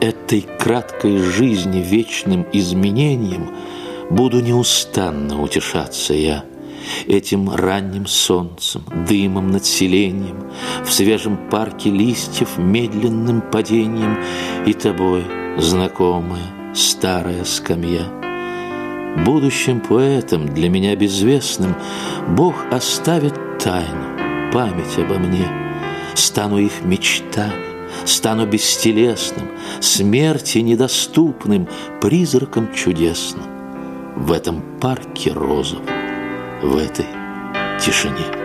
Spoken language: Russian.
этой краткой жизни вечным изменением Буду неустанно утешаться я Этим ранним солнцем, дымом над селением, В свежем парке листьев медленным падением И тобой знакомая старая скамья. Будущим поэтом, для меня безвестным, Бог оставит тайну, память обо мне. Стану их мечтами, стану бестелесным, Смерти недоступным, призраком чудесным В этом парке розовом, в этой тишине.